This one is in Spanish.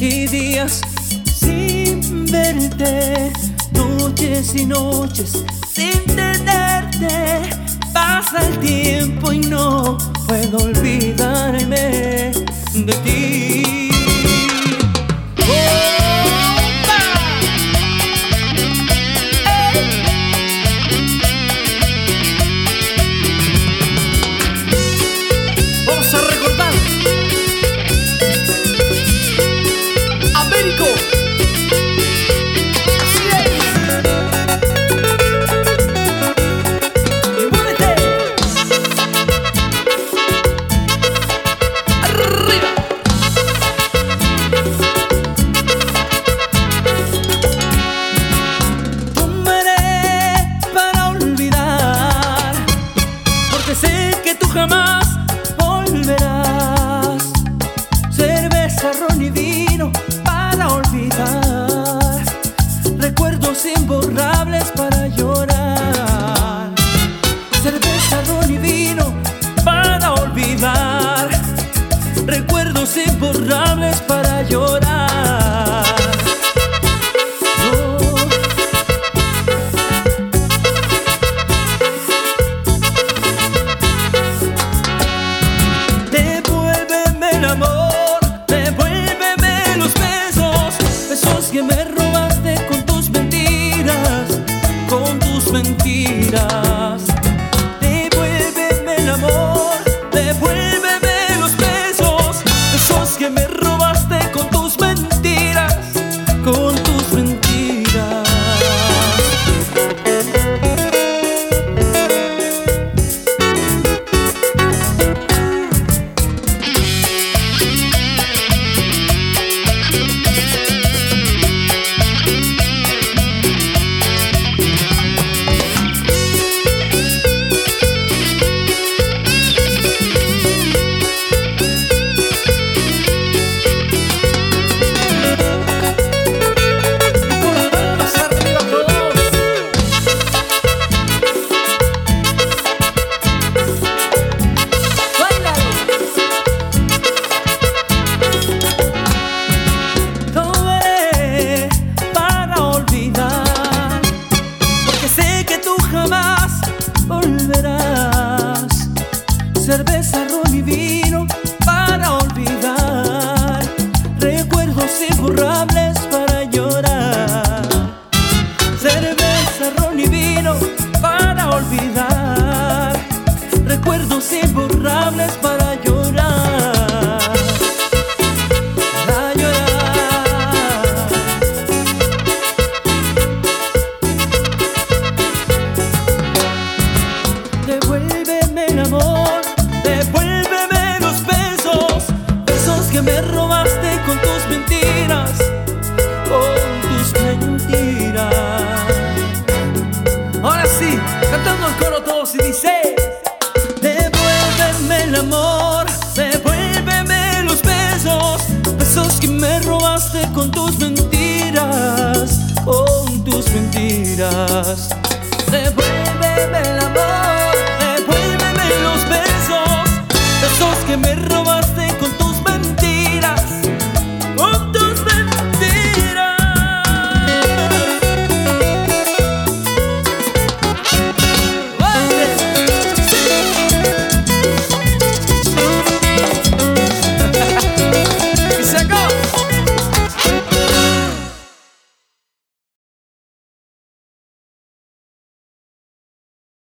y días sin verte, noches y noches sin tenerte. Pasa el tiempo y no puedo olvidarme de ti. temporal. Cantando el coro todos y dice Devuélveme el amor Devuélveme los besos Besos que me robaste con tus mentiras Con tus mentiras. Devuélveme